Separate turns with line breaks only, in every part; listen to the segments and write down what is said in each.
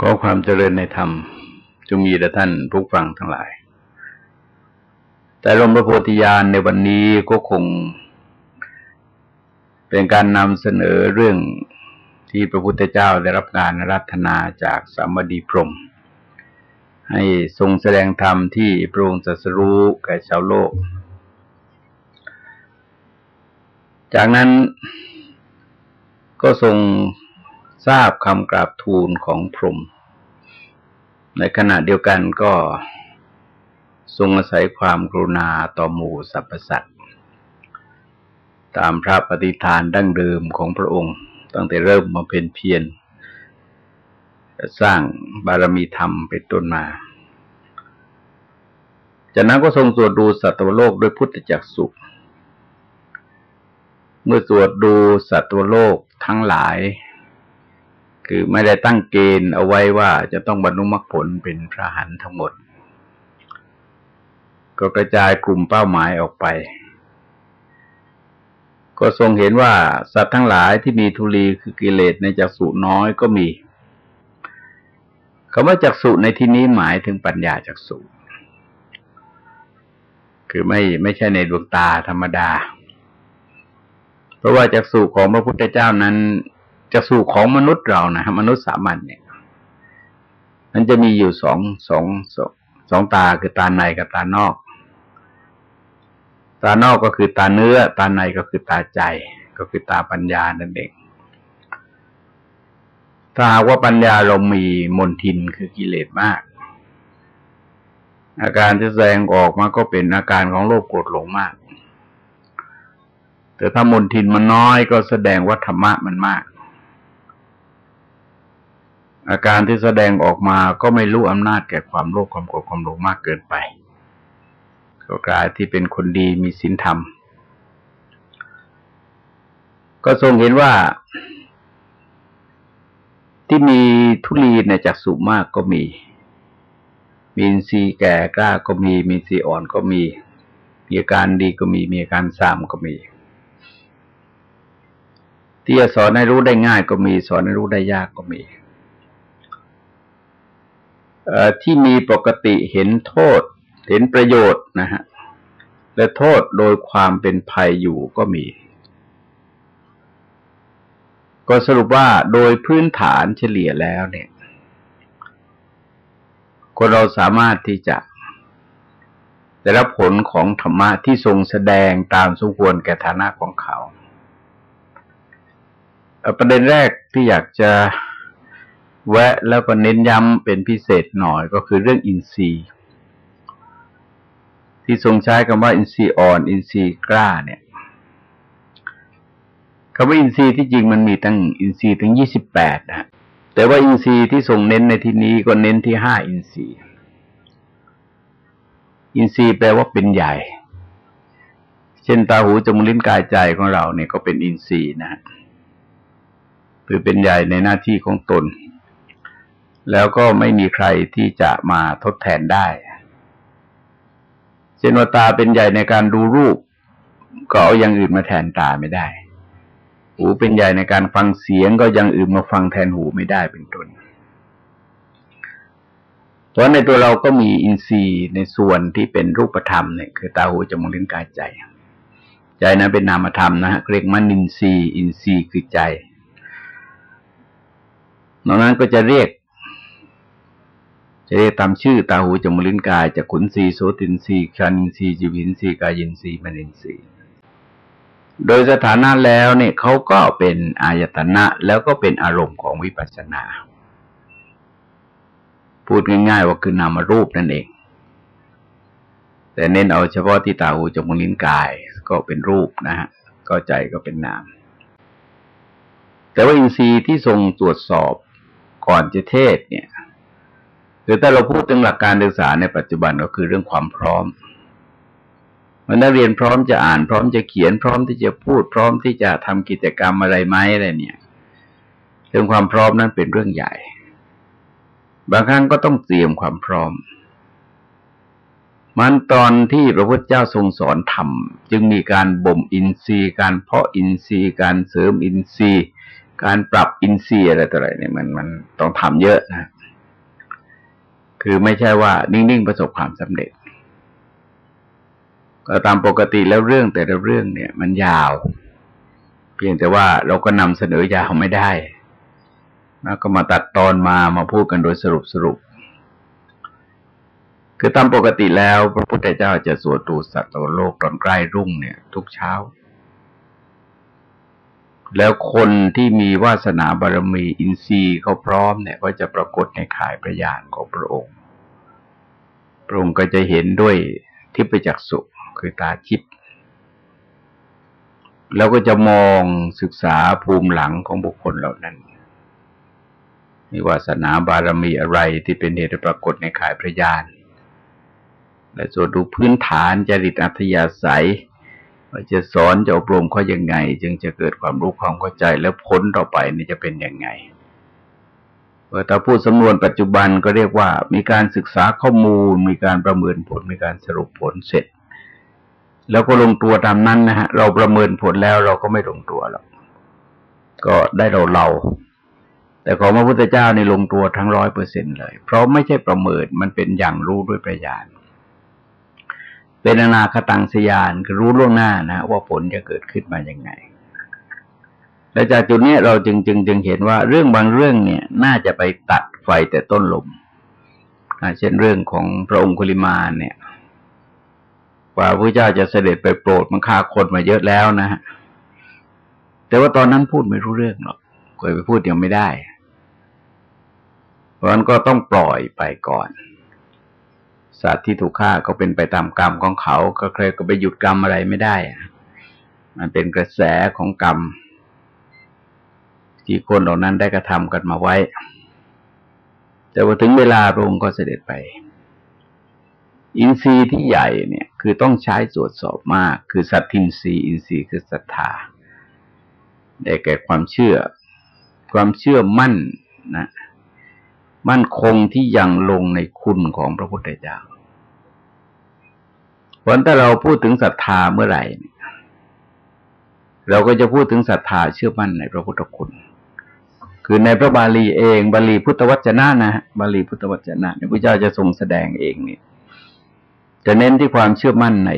ขอความเจริญในธรรมจงมีแด่ท่านผู้ฟังทั้งหลาย แต่ลมพระโพธิญาณในวันนี้ก็คง เป็นการนำเสนอเรื่องที่พระพุทธเจ้าได้รับการรัตนาจากสามดีพรม ให้ทรงแสดงธรรมที่พระองค์จะสรู้แก่ชาวโลก จากนั้นก็ทรง ทราบคำกราบทูลของพรหมในขณะเดียวกันก็ทรงอาศัยความกรุณาต่อหมู่สรรพสัตว์ตามพระปฏิฐานดั้งเดิมของพระองค์ ตั้งแต่เริ่มมาเป็นเพียรสร้างบารมีธรรมเป็นต้นมา จากนั้นก็ทรงตรวจดูสัตวโลกด้วยพุทธจักสุเมื่อตรวจดูสัตวโลกทั้งหลาย คือไม่ได้ตั้งเกณฑ์เอาไว้ว่าจะต้องบรรลุมรรคผลเป็นพระหันทั้งหมด ก็กระจายกลุ่มเป้าหมายออกไป ก็ทรงเห็นว่าสัตว์ทั้งหลายที่มีทุลีคือกิเลสในจักสุน้อยก็มีคำว่าจักสุในที่นี้หมายถึงปัญญาจักสุคือไม่ไม่ใช่ในดวงตาธรรมดา เพราะว่าจักสุของพระพุทธเจ้านั้น จะสู่ของมนุษย์เรานะมนุษย์สามัญเนี่ย มันจะมีอยู่สองสองสองสองตาคือตาในกับตานอก ตานอกก็คือตาเนื้อ ตาในก็คือตาใจ ก็คือตาปัญญานั่นเองถ้าหากว่าปัญญาเรามีมนทินคือกิเลสมาก อาการที่แสดงออกมาก็เป็นอาการของโลภโกรธหลงมาก แต่ถ้ามนทินมันน้อยก็แสดงว่าธรรมะมันมาก อาการที่แสดงออกมาก็ไม่รู้อำนาจแก่ความโลภความโกรธความหลงมากเกินไปก็กลายที่เป็นคนดีมีศีลธรรม ก็ทรงเห็นว่า ที่มีทุลีในจักสุมากก็มี มีนซีแก่กล้าก็มี มีซีอ่อนก็มี มีอาการดีก็มี มีอาการสามก็มี ที่จะสอนให้รู้ได้ง่ายก็มี สอนให้รู้ได้ยากก็มี ที่มีปกติเห็นโทษ เห็นประโยชน์นะฮะและโทษโดยความเป็นภัยอยู่ก็มี ก็สรุปว่าโดยพื้นฐานเฉลี่ยแล้วเนี่ย คนเราสามารถที่จะได้รับผลของธรรมะที่ทรงแสดงตามสมควรแก่ฐานะของเขา ประเด็นแรกที่อยากจะ แวะแล้วก็เน้นย้ำเป็นพิเศษหน่อยก็คือเรื่องอินทรีย์ ที่ทรงใช้คำว่าอินทรีย์อ่อน อินทรีย์กล้าเนี่ยคำว่าอินทรีย์ที่จริงมันมีตั้งอินทรีย์ถึงยี่สิบแปดนะแต่ว่าอินทรีย์ที่ทรงเน้นในที่นี้ก็เน้นที่ห้าอินทรีย์ อินทรีย์แปลว่าเป็นใหญ่ เช่นตาหูจมูกลิ้นกายใจของเราเนี่ยก็เป็นอินทรีย์นะคือเป็นใหญ่ในหน้าที่ของตน แล้วก็ไม่มีใครที่จะมาทดแทนได้เช่นว่าตาเป็นใหญ่ในการดูรูป ก็เอาอย่างอื่นมาแทนตาไม่ได้ หูเป็นใหญ่ในการฟังเสียงก็ยังอื่นมาฟังแทนหูไม่ได้เป็นต้นเพราะในตัวเราก็มีอินทรีย์ในส่วนที่เป็นรูปธรรมเนี่ยคือตาหูจมูกลิ้นกายใจ ใจนั้นเป็นนามธรรมนะฮะเรียกมันอินทรีย์ อินทรีย์คือใจนอกนั้นก็จะเรียก จะเรียกตามชื่อตาหูจมูกลิ้นกายจากขุนสีโสตินสีคันสีจิวินสีกายินสีมนินสีโดยสถานะแล้วเนี่ยเขาก็เป็นอายตนะแล้วก็เป็นอารมณ์ของวิปัสสนา พูดง่ายๆว่าคือนามรูปนั่นเอง แต่เน้นเอาเฉพาะที่ตาหูจมูกลิ้นกายก็เป็นรูปนะฮะก็ใจก็เป็นนาม แต่ว่าอินทรีย์ที่ทรงตรวจสอบก่อนจะเทศเนี่ย คือถ้าเราพูดถึงหลักการศึกษาในปัจจุบันก็คือเรื่องความพร้อมมันนักเรียนพร้อมจะอ่านพร้อมจะเขียนพร้อมที่จะพูดพร้อมที่จะทำกิจกรรมอะไรไหมอะไรเนี่ยเรื่องความพร้อมนั้นเป็นเรื่องใหญ่ บางครั้งก็ต้องเตรียมความพร้อม มันตอนที่พระพุทธเจ้าทรงสอนธรรมจึงมีการบ่มอินทรีย์ การเพาะอินทรีย์ การเสริมอินทรีย์ การปรับอินทรีย์อะไรต่ออะไรเนี่ยมันมันต้องทำเยอะนะ คือไม่ใช่ว่า นิ่งๆประสบความสำเร็จ ก็ตามปกติแล้วเรื่องแต่ละเรื่องเนี่ย มันยาว เพียงแต่ว่าเราก็นำเสนอยาวไม่ได้แล้วก็มาตัดตอนมามาพูดกันโดยสรุปสรุป คือตามปกติแล้ว พระพุทธเจ้าจะสวดตูสัตว์โลกตอนใกล้รุ่งเนี่ย ทุกเช้า แล้วคนที่มีวาสนาบารมีอินทรีย์เขาพร้อมเนี่ยก็จะปรากฏในข่ายประยานของพระองค์ พระองค์ก็จะเห็นด้วยทิพจักสุคือตาชิพแล้วก็จะมองศึกษาภูมิหลังของบุคคลเหล่านั้น มีวาสนาบารมีอะไรที่เป็นเหตุปรากฏในข่ายพระยานและส่วนดูพื้นฐานจริตอัธยาศัย ว่าจะสอนจะอบรมเขายังไง จึงจะเกิดความรู้ความเข้าใจแล้วผลต่อไปนี่จะเป็นยังไงถ้าพูดสำนวนปัจจุบันก็เรียกว่า มีการศึกษาข้อมูล มีการประเมินผล มีการสรุปผลเสร็จ แล้วก็ลงตัวตามนั้นนะฮะ เราประเมินผลแล้วเราก็ไม่ลงตัวหรอกก็ได้เราเรา แต่ของพระพุทธเจ้าในลงตัวทั้งร้อยเปอร์เซ็นเลย เพราะไม่ใช่ประเมินมันเป็นอย่างรู้ด้วยประญาณ เป็นอนาคตังสยานคือรู้ล่วงหน้านะ ว่าผลจะเกิดขึ้นมาอย่างไง และจากจุดนี้เราจึงจึงจึงเห็นว่าเรื่องบางเรื่องเนี่ย น่าจะไปตัดไฟแต่ต้นลมเช่นเรื่องของพระองคุลิมาเนี่ยว่าพระเจ้าจะเสด็จไปโปรดมันฆ่าคนมาเยอะแล้วนะฮะแต่ว่าตอนนั้นพูดไม่รู้เรื่องหรอกเคยไปพูดยังไม่ได้ เพราะนั้นก็ต้องปล่อยไปก่อน สัตว์ที่ถูกฆ่าก็เป็นไปตามกรรมของเขา ก็ใครก็ไปหยุดกรรมอะไรไม่ได้ มันเป็นกระแสของกรรม ที่คนเหล่านั้นได้กระทำกันมาไว้ แต่ว่าถึงเวลาลงก็เสด็จไป อินทรีย์ที่ใหญ่เนี่ย คือต้องใช้ตรวจสอบมาก คือสัตทินทรีย์อินทรีย์คือศรัทธาได้แก่ความเชื่อ ความเชื่อมั่นนะมั่นคงที่ยังลงในคุณของพระพุทธเจ้า เพราะถ้าเราพูดถึงศรัทธาเมื่อไหร่ เราก็จะพูดถึงศรัทธาเชื่อมั่นในพระพุทธคุณ คือในพระบาลีเอง บาลีพุทธวจนะนะฮะบาลีพุทธวจนะพระเจ้าจะทรงแสดงเองเนี่ยจะเน้นที่ความเชื่อมั่นใน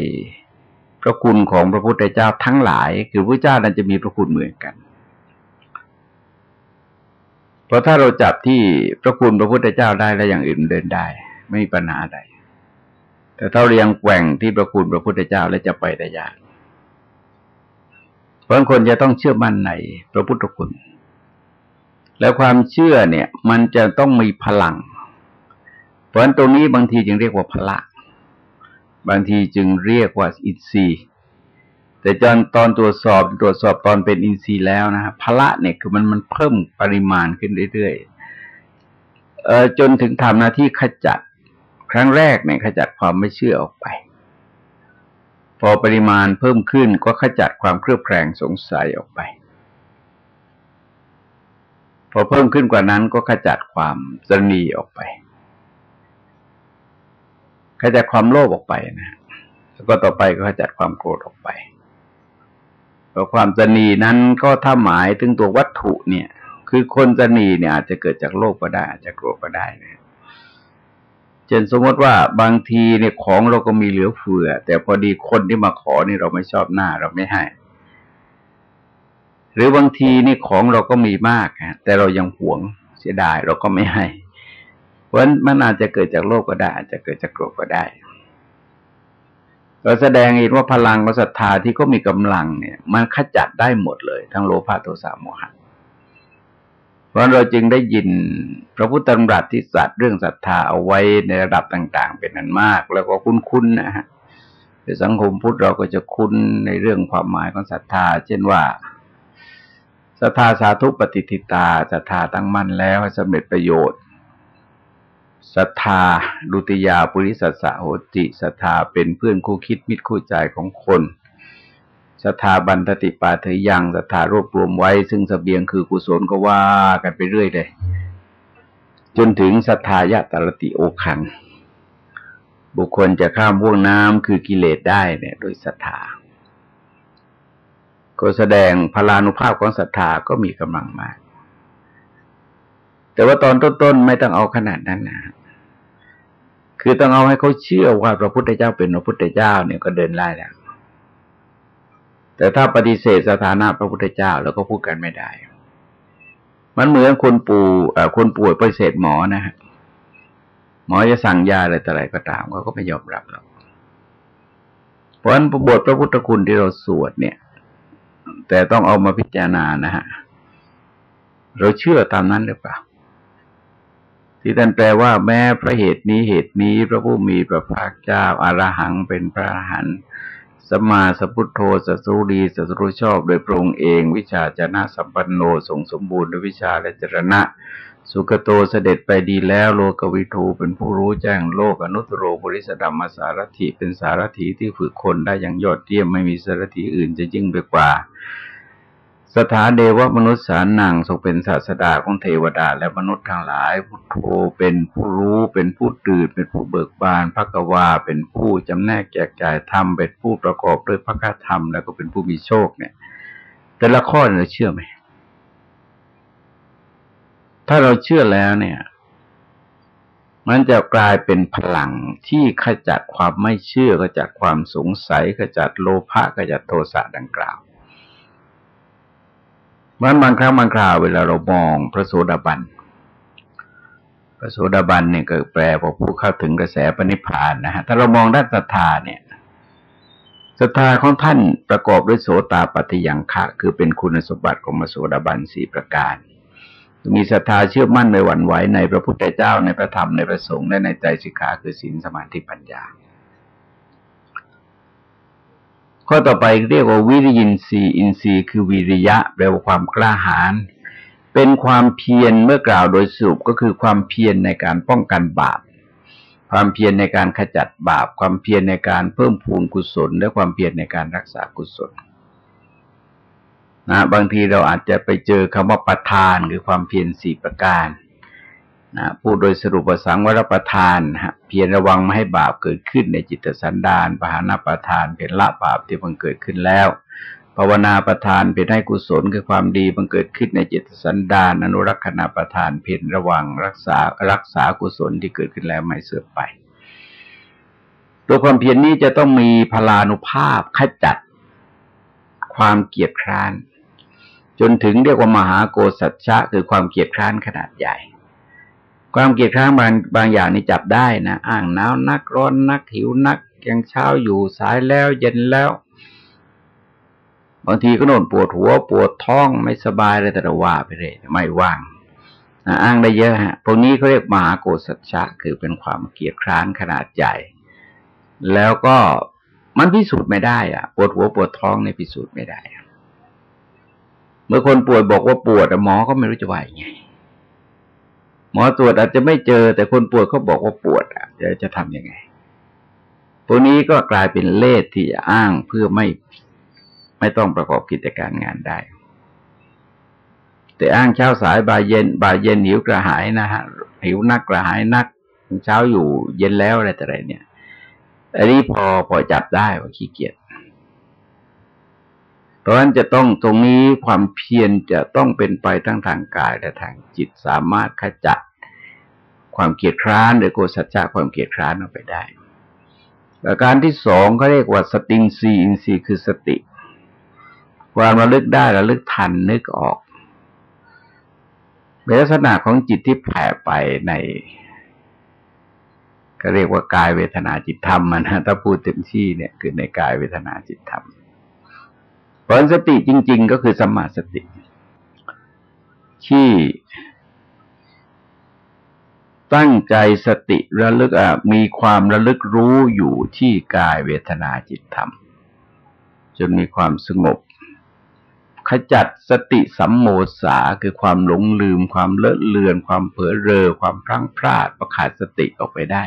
พระคุณของพระพุทธเจ้าทั้งหลาย คือพระเจ้านั้นจะมีพระคุณเหมือนกัน เพราะถ้าเราจับที่พระคุณพระพุทธเจ้าได้แล้วอย่างอื่นเดินได้ ไม่มีปัญหาใด แต่ถ้าเรียงแกว่งที่ประคุณพระพุทธเจ้าแล้วจะไปได้ยาก เพราะคนจะต้องเชื่อมั่นในพระพุทธคุณ แล้วความเชื่อเนี่ย มันจะต้องมีพลัง เพราะฉะนั้นตรงนี้บางทีจึงเรียกว่าพละ บางทีจึงเรียกว่าอินทรีย์แต่จนตอนตรวจสอบตรวจสอบตอนเป็นอินทรีย์แล้วนะฮะพละเนี่ยคือมันมันเพิ่มปริมาณขึ้นเรื่อยๆเออจนถึงทำหน้าที่ขจัด ครั้งแรกเนี่ยขจัดความไม่เชื่อออกไป พอปริมาณเพิ่มขึ้นก็ขจัดความเครือบแคลงสงสัยออกไป พอเพิ่มขึ้นกว่านั้นก็ขจัดความสนีออกไปขจัดความโลภออกไปนะแล้วก็ต่อไปก็ขจัดความโกรธออกไปเพราะความสนีนั้นก็ถ้าหมายถึงตัววัตถุเนี่ย คือคนสนีเนี่ยอาจจะเกิดจากโลภก็ได้อาจจะโกรธก็ได้นะ เช่นสมมติว่าบางทีเนี่ยของเราก็มีเหลือเฟือ แต่พอดีคนที่มาขอนี่เราไม่ชอบหน้าเราไม่ให้ หรือบางทีนี่ของเราก็มีมากฮะแต่เรายังหวงเสียดายเราก็ไม่ให้ เพราะมันอาจจะเกิดจากโลกก็ได้อาจจะเกิดจากโกรธก็ได้เราแสดงเห็นว่าพลังของศรัทธาที่ก็มีกำลังเนี่ย มันขจัดได้หมดเลย ทั้งโลภะโทสะโมหะ ราะเราจึงได้ยินพระพุทธธรรมรัตที่สัตว์เรื่องศรัทธาเอาไว้ในระดับต่าง ๆ เป็นนันมาก แล้วก็คุ้นๆนะฮะในสังคมพุทธเราก็จะคุ้นในเรื่องความหมายของศรัทธา เช่นว่าศรัทธาสาธุปฏิทิตาศรัทธาตั้งมั่นแล้วให้สำเร็จประโยชน์ศรัทธาดุติยาปุริสัสสะโหติศรัทธาเป็นเพื่อนคู่คิดมิตรคู่ใจของคน ศรัทธาบันทติปาเทยังศรัทธารวบรวมไว้ ซึ่งสเสบียงคือกุศลก็ว่ากันไปเรื่อยเลย จนถึงศรัทธายะตรติโอคังบุคคลจะข้ามว่วงน้ำคือกิเลสได้เนี่ย โดยศรัทธา ก็แสดงพลานุภาพของศรัทธาก็มีกำลังมาก แต่ว่าตอนต้นๆไม่ต้องเอาขนาดนั้นนะคือต้องเอาให้เขาเชื่อว่าพระพุทธเจ้าเป็นพระพุทธเจ้าเนี่ยก็เดินได้แล้ว แต่ถ้าปฏิเสธสถานะพระพุทธเจ้าแล้วก็พูดกันไม่ได้ มันเหมือนคนปูคนป่วยปฏิเสธหมอนะฮะหมอจะสั่งยาอะไรแต่อะไรก็ตามเขาก็ไม่ยอมรับหรอกเพราะฉะนั้นบทพระพุทธคุณที่เราสวดเนี่ย แต่ต้องเอามาพิจารณานะฮะเราเชื่อตามนั้นหรือเปล่า ที่ท่านแปลว่าแม้พระเหตุนี้เหตุนี้พระผู้มีพระภาคเจ้าอารหังเป็นพระอรหันต์ สมาสพุทโธสัสรุดีสัสรุชอบโดยพระองค์เองวิชาจนะสัมปันโนทรงสมบูรณ์ด้วยวิชาและจรณะ สุขโตเสด็จไปดีแล้วโลกวิทูเป็นผู้รู้แจ้งโลกอนุตโรบริสดัมมาสารถิเป็นสารถีที่ฝึกคนได้อย่างยอดเยี่ยมไม่มีสารถีอื่นจะยิ่งไปกว่า สถาเดวมนุษย์สารนังทรงเป็นศาสดาของเทวดา และมนุษย์ทั้งหลายพุทโธเป็นผู้รู้เป็นผู้ตื่นเป็นผู้เบิกบานพระกวาเป็นผู้จำแนกแจกจ่ายธรรมเป็นผู้ประกอบด้วยพระคธรรม แล้วก็เป็นผู้มีโชคเนี่ย แต่ละข้อเราเชื่อไหมถ้าเราเชื่อแล้วเนี่ย มันจะกลายเป็นพลังที่ขจัดความไม่เชื่อขจัดความสงสัยขจัดโลภะขจัดโทสะดังกล่าว มันบางครั้งบางคราวเวลาเรามองพระโสดาบัน พระโสดาบันเนี่ยก็แปลว่าผู้เข้าถึงกระแสปณิพานนะฮะ ถ้าเรามองด้านศรัทธาเนี่ยศรัทธาของท่านประกอบด้วยโสตาปฏิยังคะ คือเป็นคุณสมบัติของพระโสดาบันสี่ประการ มีศรัทธาเชื่อมั่นในหวั่นไหวในพระพุทธเจ้าในพระธรรมในพระสงฆ์และในใจสิกขาคือศีลสมาธิปัญญา ข้อต่อไปเรียกว่าวิริยินทรีย์อินทรีย์คือวิริยะแปลว่าความกล้าหาญเป็นความเพียรเมื่อกล่าวโดยสรุปก็คือความเพียรในการป้องกันบาป ความเพียรในการขจัดบาป ความเพียรในการเพิ่มพูนกุศล และความเพียรในการรักษากุศลนะบางทีเราอาจจะไปเจอคำว่าประทานคือความเพียรสี่ประการ นะพูดโดยสรุปสังวรประทานฮะเพียรระวังไม่ให้บาปเกิดขึ้นในจิตสันดานปหานาประทานเป็นละบาปที่มันเกิดขึ้นแล้วภาวนาประทานเป็นให้กุศลคือความดีมันเกิดขึ้นในจิตสันดานอนุรักษณาประทานเพียรระวังรักษารักษากุศลที่เกิดขึ้นแล้วไม่เสื่อมไป ตัวความเพียรนนี้จะต้องมีพลานุภาพขจัดความเกียดคร้าน จนถึงเรียกว่ามหาโกสัจฉะคือความเกียดคร้านขนาดใหญ่ ความเกียดค้างบางบางอย่างนี่จับได้นะอ้างหนาวนักร้อนนักหิวนักยังเช้าอยู่สายแล้วเย็นแล้ว บางทีก็โน่นปวดหัวปวดท้องไม่สบายเลยแต่ละว่าไปเลยไม่ว่างนะอ้างได้เยอะฮะพวกนี้เขาเรียกมหาโกสัจฉะคือเป็นความเกียดคร้านขนาดใหญ่ แล้วก็มันพิสูจน์ไม่ได้อะปวดหัวปวดท้องในพิสูจน์ไม่ได้ เมื่อคนป่วยบอกว่าปวดหมอก็ไม่รู้จะว่ายังไง มอตรวจอาจจะไม่เจอ แต่คนปวดเขาบอกว่าปวดอะจะจะทำยังไงพวกนี้ก็กลายเป็นเลสที่จะอ้างเพื่อไม่ไม่ต้องประกอบกิจการงานได้ แต่อ้างเช้าสายบ่ายเย็นบ่ายเย็นหิวกระหายนะฮะหิวนักกระหายนักเช้าอยู่เย็นแล้วอะไรแต่ไรเนี่ยอันนี้พอพอจับได้ว่าขี้เกียจเพราะฉะนั้นจะต้องตรงนี้ความเพียรจะต้องเป็นไปทั้งทางกายและทางจิตสามารถขจัด ความเกียดคร้าน หรือโกสัจจะความเกียดคร้านออกไปได้ประการที่สองเขาเรียกว่าสติงซีอินซีคือสติ ความระลึกได้ระลึกทันนึกออกเป็นลักษณะของจิตที่แผ่ไปในก็เรียกว่ากายเวทนาจิตธรรมนะถ้าพูดเต็มที่เนี่ยคือในกายเวทนาจิตธรรมผลสติจริง ๆ ก็คือสมาสติ ที่ ตั้งใจสติระลึกอะมีความระลึกรู้อยู่ที่กายเวทนาจิตธรรม จนมีความสงบ ขจัดสติสัมโมสาคือความหลงลืม ความเลอะเลือน ความเผลอเรอ ความพลั้งพลาดประขาดสติออกไปได้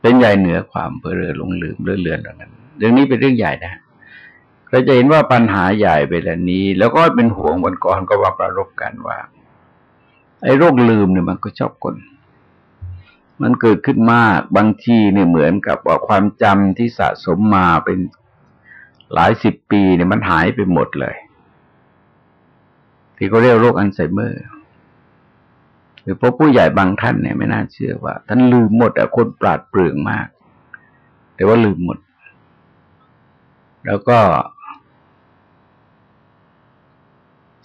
เป็นใหญ่เหนือความเผลอเรอหลงลืมเลอะเลือนเหล่านั้นเรื่องนี้เป็นเรื่องใหญ่นะเราจะเห็นว่าปัญหาใหญ่ไปแล้วนี้ แล้วก็เป็นห่วงวันก่อนก็ว่าประรบกันว่า ไอ้โรคลืมเนี่ยมันก็ชอบคน มันเกิดขึ้นมากบางทีเนี่ยเหมือนกับว่าความจำที่สะสมมาเป็นหลายสิบปีเนี่ยมันหายไปหมดเลย ที่เขาเรียกโรคอัลไซเมอร์หรือพวกผู้ใหญ่บางท่านเนี่ยไม่น่าเชื่อว่า ท่านลืมหมดอะคนปราดเปรื่องมาก แต่ว่าลืมหมด แล้วก็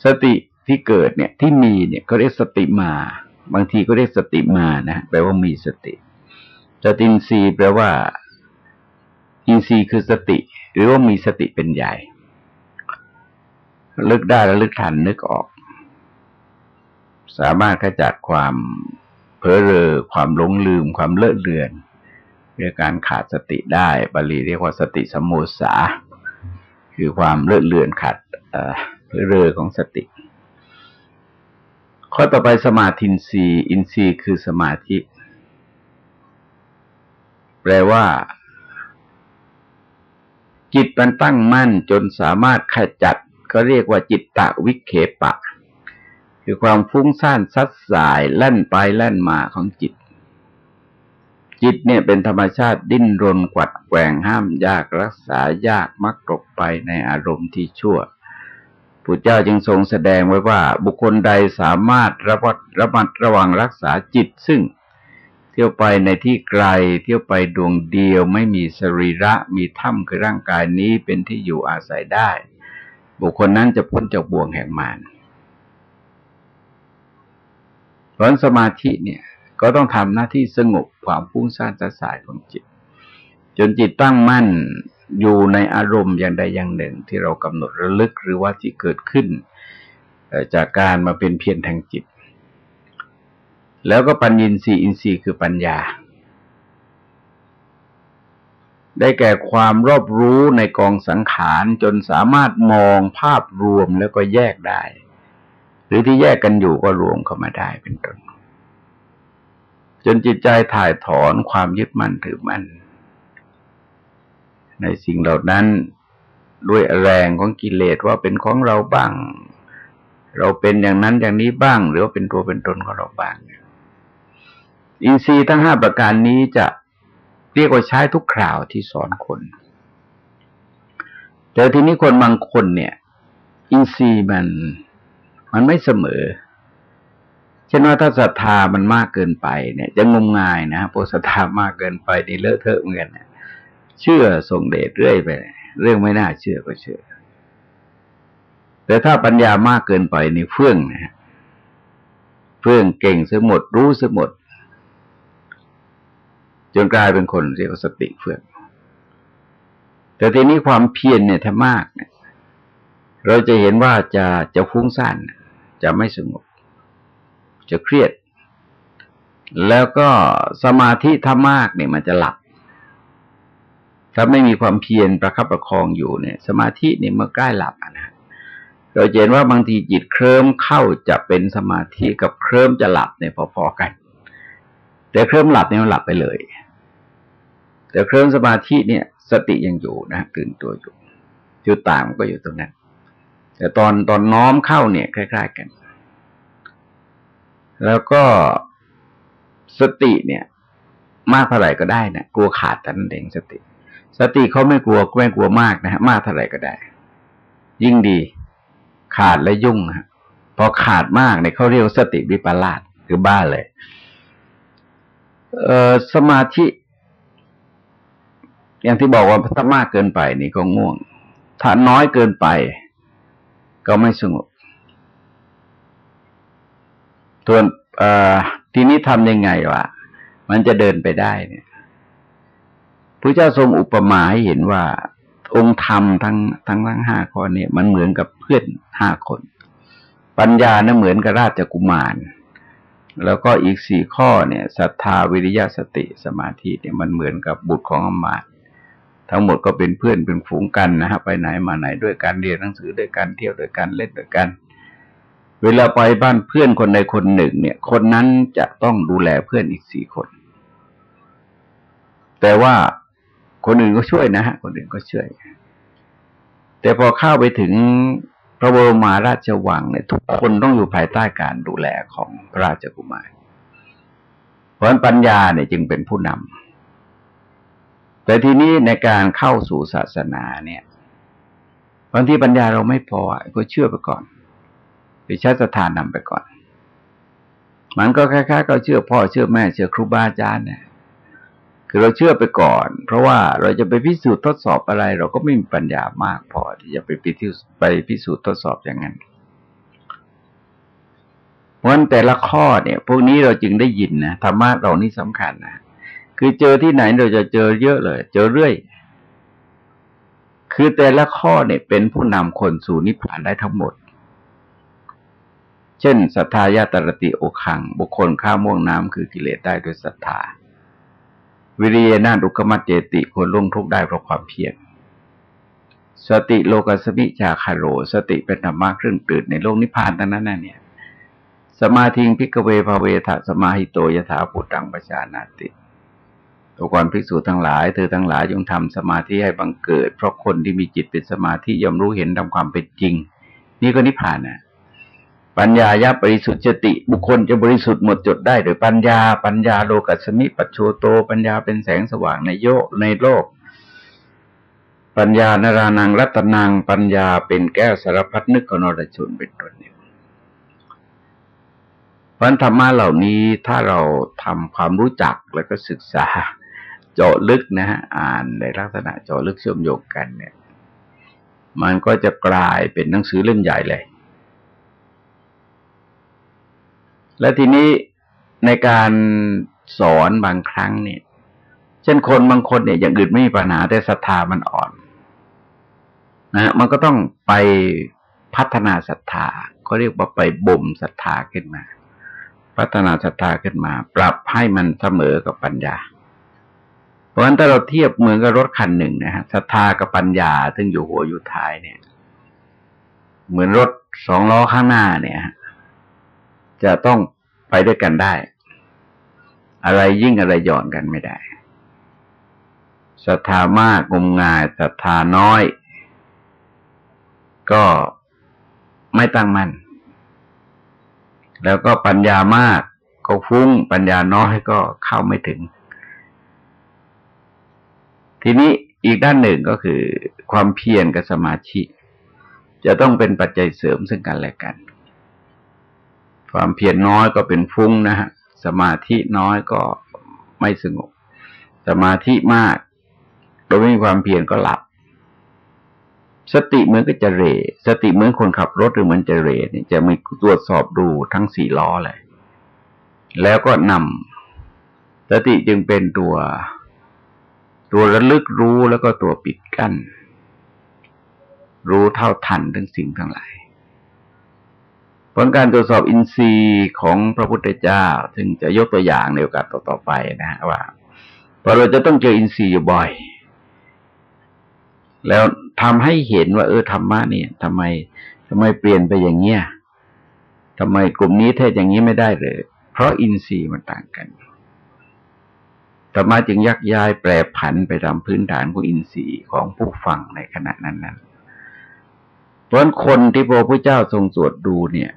สติ ที่เกิดเนี่ยที่มีเนี่ยก็เรียกสติมา บางทีก็เรียกสติมานะแปลว่ามีสติสตินรีแปลว่า อินทรีย์คือสติ หรือว่ามีสติเป็นใหญ่ลึกได้แล้วลึกทันนึกออก สามารถขจัดความเพ้อเรอความหลงลืมความเลอะเลือนเรื่องการขาดสติได้บาลีเรียกว่าสติสมุสาคือความเลอะเลือนขาดเพ้อเรอของสติ ข้อต่อไปสมาธินรีอินทรีย์คือสมาธิ แปลว่า จิตมันตั้งมั่นจนสามารถขจัดก็เรียกว่าจิตตะวิเคปะ คือความฟุ้งซ่านซัดสายแล่นไปแล่นมาของจิต จิตเนี่ยเป็นธรรมชาติดิ้นรนกวัดแกว่งห้ามยากรักษายากมักตกไปในอารมณ์ที่ชั่ว พุทธเจ้าจึงทรงแสดงไว้ว่า บุคคลใดสามารถระมัดระมัดระวังรักษาจิต ซึ่งเที่ยวไปในที่ไกล เที่ยวไปดวงเดียวไม่มีสรีระมีถ้ำคือร่างกายนี้เป็นที่อยู่อาศัยได้ บุคคลนั้นจะพ้นจากบ่วงแห่งมารเพราะสมาธิเนี่ยก็ต้องทำหน้าที่สงบความฟุ้งซ่านสายของจิต จนจิตตั้งมั่น อยู่ในอารมณ์อย่างใดอย่างหนึ่ง ที่เรากำหนดระลึกหรือว่าที่เกิดขึ้นจากการมาเป็นเพียรทางจิต แล้วก็ปัญญินทรีย์อินทรีย์คือปัญญา ได้แก่ความรอบรู้ในกองสังขารจนสามารถมองภาพรวมแล้วก็แยกได้ หรือที่แยกกันอยู่ก็รวมเข้ามาได้เป็นต้นจนจิตใจถ่ายถอนความยึดมั่นถือมั่น ในสิ่งเหล่านั้นด้วยแรงของกิเลสว่าเป็นของเราบ้าง เราเป็นอย่างนั้นอย่างนี้บ้าง หรือว่าเป็นตัวเป็นตนของเราบ้าง อินทรีย์ทั้งห้าประการนี้จะเรียกว่าใช้ทุกคราวที่สอนคน แต่ทีนี้คนบางคนเนี่ย อินทรีย์มันมันไม่เสมอ เช่นว่าถ้าศรัทธามันมากเกินไปเนี่ย จะงมงายนะพอศรัทธามากเกินไปนี่เลอะเทอะเหมือนกันเนี่ย เชื่อส่งเดชเรื่อยไป เรื่องไม่น่าเชื่อก็เชื่อ แต่ถ้าปัญญามากเกินไปนี่เฟื่องนะเฟื่องเก่งเสียหมด รู้เสียหมด จนกลายเป็นคนเรียกว่าสติเฟื่อง แต่ทีนี้ความเพียรเนี่ยถ้ามากเนี่ยเราจะเห็นว่าจะจะฟุ้งซ่านจะไม่สงบ จะเครียด แล้วก็สมาธิถ้ามากเนี่ยมันจะหลับ ถ้าไม่มีความเพียรประคับประคองอยู่เนี่ย สมาธิเนี่ยเมื่อใกล้หลับนะเราเห็นว่าบางทีจิตเคลิ้มเข้าจะเป็นสมาธิกับเคลิ้มจะหลับเนี่ยพอๆกัน แต่เคลิ้มหลับเนี่ยมันหลับไปเลย แต่เครื่องสมาธิเนี่ย สติยังอยู่นะตื่นตัวอยู่จุดต่างก็อยู่ตรงนั้น แต่ตอนตอนน้อมเข้าเนี่ยคล้ายๆกัน แล้วก็สติเนี่ย มากเท่าไหร่ก็ได้นะกลัวขาดแต่นั่นเองสติ สติเขาไม่กลัวไม่กลัวมากนะฮะมากเท่าไหร่ก็ได้ ยิ่งดี ขาดและยุ่งฮะพอขาดมากเนี่ยเขาเรียกสติวิปลาสคือบ้าเลย เออสมาธิ อย่างที่บอกว่าถ้ามากเกินไปนี่ก็ง่วง ถ้าน้อยเกินไป ก็ไม่สงบส่วนทีนี้ทำยังไงวะมันจะเดินไปได้เนี่ย พระเจ้าทรงอุปมาให้เห็นว่า องค์ธรรมทั้งทั้งทั้งห้าข้อนี่ยมันเหมือนกับเพื่อนห้าคน ปัญญาเนี่ยเหมือนกับราชกุมาร แล้วก็อีกสี่ข้อเนี่ยศรัทธาวิริยะสติสมาธิเนี่ยมันเหมือนกับบุตรของอมาตทั้งหมดก็เป็นเพื่อนเป็นฝูงกันนะฮะไปไหนมาไหนด้วยกันเรียนหนังสือด้วยกันเที่ยวด้วยกันเล่นด้วยกัน เวลาไปบ้านเพื่อนคนใดคนหนึ่ง เนี่ย คนนั้นจะต้องดูแลเพื่อนอีกสี่คน แต่ว่า คนอื่นก็ช่วยนะฮะ คนอื่นก็ช่วย แต่พอเข้าไปถึงพระบรมราชวังเนี่ยทุกคนต้องอยู่ภายใต้การดูแลของพระราชกุมาร เพราะปัญญาเนี่ยจึงเป็นผู้นำ แต่ทีนี้ในการเข้าสู่ศาสนาเนี่ยบางทีปัญญาเราไม่พอก็เชื่อไปก่อนไปใช้สถานนำไปก่อน มันก็คล้ายๆก็เชื่อพ่อเชื่อแม่เชื่อครูบาอาจารย์เนี่ย คือเราเชื่อไปก่อน เพราะว่าเราจะไปพิสูจน์ทดสอบอะไร เราก็ไม่มีปัญญามากพอที่จะไปพิสูจน์ไปพิสูจน์ทดสอบอย่างนั้น เพราะแต่ละข้อเนี่ย พวกนี้เราจึงได้ยินนะธรรมะเรานี่สำคัญนะคือเจอที่ไหนเราจะเจอเยอะเลย เจอเรื่อย คือแต่ละข้อเนี่ยเป็นผู้นำคนสู่นิพพานได้ทั้งหมด เช่นสัทธายะ ตะระติโอฆัง บุคคลข้ามห้วงน้ำคือกิเลสได้ด้วยศรัทธา วิริเยนะ ทุกขะมัจเจติคนล่วงทุกข์ได้เพราะความเพียรสติโลกัสมิชาคะโร สติเป็นธรรมะเครื่องตื่นในโลกนิพพานทั้งนั้นน่ะเนี่ย สมาธิง ภิกขะเวภาเวถะ สะมาหิโต ยะถาภูตัง ปะชานาติตัวก่อนภิกษุทั้งหลายเธอทั้งหลายจงทำสมาธิให้บังเกิด เพราะคนที่มีจิตเป็นสมาธิย่อมรู้เห็นตามความเป็นจริง นี่ก็นิพพานนะ ปัญญายาบริสุทธิ์จติ บุคคลจะบริสุทธิ์หมดจดได้โดยปัญญา ปัญญาโลกัสมิปัจโชโต ปัญญาเป็นแสงสว่างในโยในโลก ปัญญานารานังรัตนัง ปัญญาเป็นแก้วสารพัดนึกกนรชนเป็นต้นเนี่ยเพราะธรรมะเหล่านี้ถ้าเราทำความรู้จักแล้วก็ศึกษา เจาะลึกนะฮะอ่านในลักษณะเจาะลึกเชื่อมโยงกันเนี่ย มันก็จะกลายเป็นหนังสือเล่มใหญ่เลย และทีนี้ในการสอนบางครั้งเนี่ย เช่นคนบางคนเนี่ยอย่างอื่นไม่มีปัญหาแต่ศรัทธามันอ่อนนะมันก็ต้องไปพัฒนาศรัทธาเขาเรียกว่าไปบ่มศรัทธาขึ้นมา พัฒนาศรัทธาขึ้นมา ปรับให้มันเสมอกับปัญญา เพราะฉะนั้นถ้าเราเทียบเหมือนกับรถคันหนึ่งนะฮะศรัทธากับปัญญาซึ่งอยู่หัวอยู่ท้ายเนี่ย เหมือนรถสองล้อข้างหน้าเนี่ย จะต้องไปด้วยกันได้ อะไรยิ่งอะไรหย่อนกันไม่ได้ศรัทธามากงมงายศรัทธาน้อย ก็ไม่ตั้งมั่นแล้วก็ปัญญามากก็ฟุ้งปัญญาน้อยก็เข้าไม่ถึง ทีนี้อีกด้านหนึ่งก็คือ ความเพียรกับสมาธิจะต้องเป็นปัจจัยเสริมซึ่งกันและกัน ความเพียรน้อยก็เป็นฟุ้งนะฮะ สมาธิน้อยก็ไม่สงบ สมาธิมากโดยไม่มีความเพียรก็หลับ สติเหมือนก็จะเร สติเหมือนคนขับรถหรือเหมือนจะเรเนี่ยจะมีตรวจสอบดูทั้งสี่ล้อเลย แล้วก็นำสติจึงเป็นตัว ตัวระลึกรู้แล้วก็ตัวปิดกั้น รู้เท่าทันทั้งสิ่งทั้งหลาย ผลการตรวจสอบอินทรีย์ของพระพุทธเจ้าถึงจะยกตัวอย่างในโอกาสต่อๆไปนะว่าพอเราจะต้องเจออินทรีย์อยู่บ่อย แล้วทำให้เห็นว่า เออธรรมะเนี่ยทำไมทำไมเปลี่ยนไปอย่างเงี้ยทำไมกลุ่มนี้เทศอย่างนี้ไม่ได้เลย เพราะอินทรีย์มันต่างกันธรรมะจึงยักย้ายแปรผันไปตามพื้นฐานของอินทรีย์ของผู้ฟังในขณะนั้นนั้นเพราะคนที่พระพุทธเจ้าทรงสวดดูเนี่ย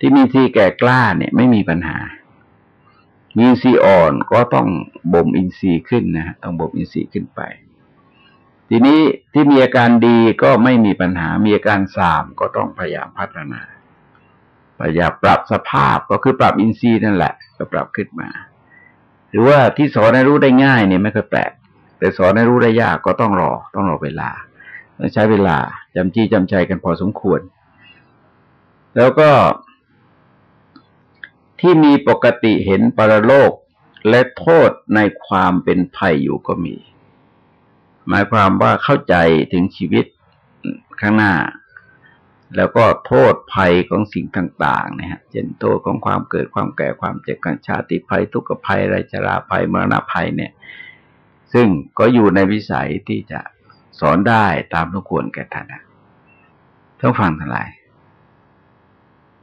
ที่มีทีแก่กล้าเนี่ยไม่มีปัญหา มีอินทรีอ่อนก็ต้องบ่มอินทรีย์ขึ้นนะต้องบ่มอินทรีย์ขึ้นไป ทีนี้ที่มีอาการดีก็ไม่มีปัญหา มีอาการสามก็ต้องพยายามพัฒนาพยายามปรับสภาพก็คือปรับอินทรีย์นั่นแหละ ก็ปรับขึ้นมา หรือว่าที่สอนให้รู้ได้ง่ายเนี่ยไม่เคยแปลก แต่สอนให้รู้ได้ยากก็ต้องรอ ต้องรอเวลาต้องใช้เวลาจำจี้จำใจกันพอสมควร แล้วก็ ที่มีปกติเห็นปรโลกและโทษในความเป็นภัยอยู่ก็มี หมายความว่าเข้าใจถึงชีวิตข้างหน้า แล้วก็โทษภัยของสิ่งต่างๆนะฮะเช่นโทษของความเกิดความแก่ความเจ็บกันชาติภัย ทุกขภัยไรจราภัยมรณะภัยเนี่ย ซึ่งก็อยู่ในวิสัยที่จะสอนได้ตามทุกควรแก่ท่านทั้งฟังทั้งหลาย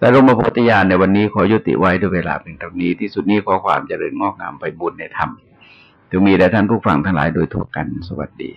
แต่ลงมาโพธิญาณในวันนี้ขอยุติไว้ด้วยเวลาเป็นเท่านี้ที่สุดนี้ขอความเจริญงอกงามไปบุญในธรรมถึงมีแด่ท่านผู้ฟังทั้งหลายโดยทั่วกันสวัสดี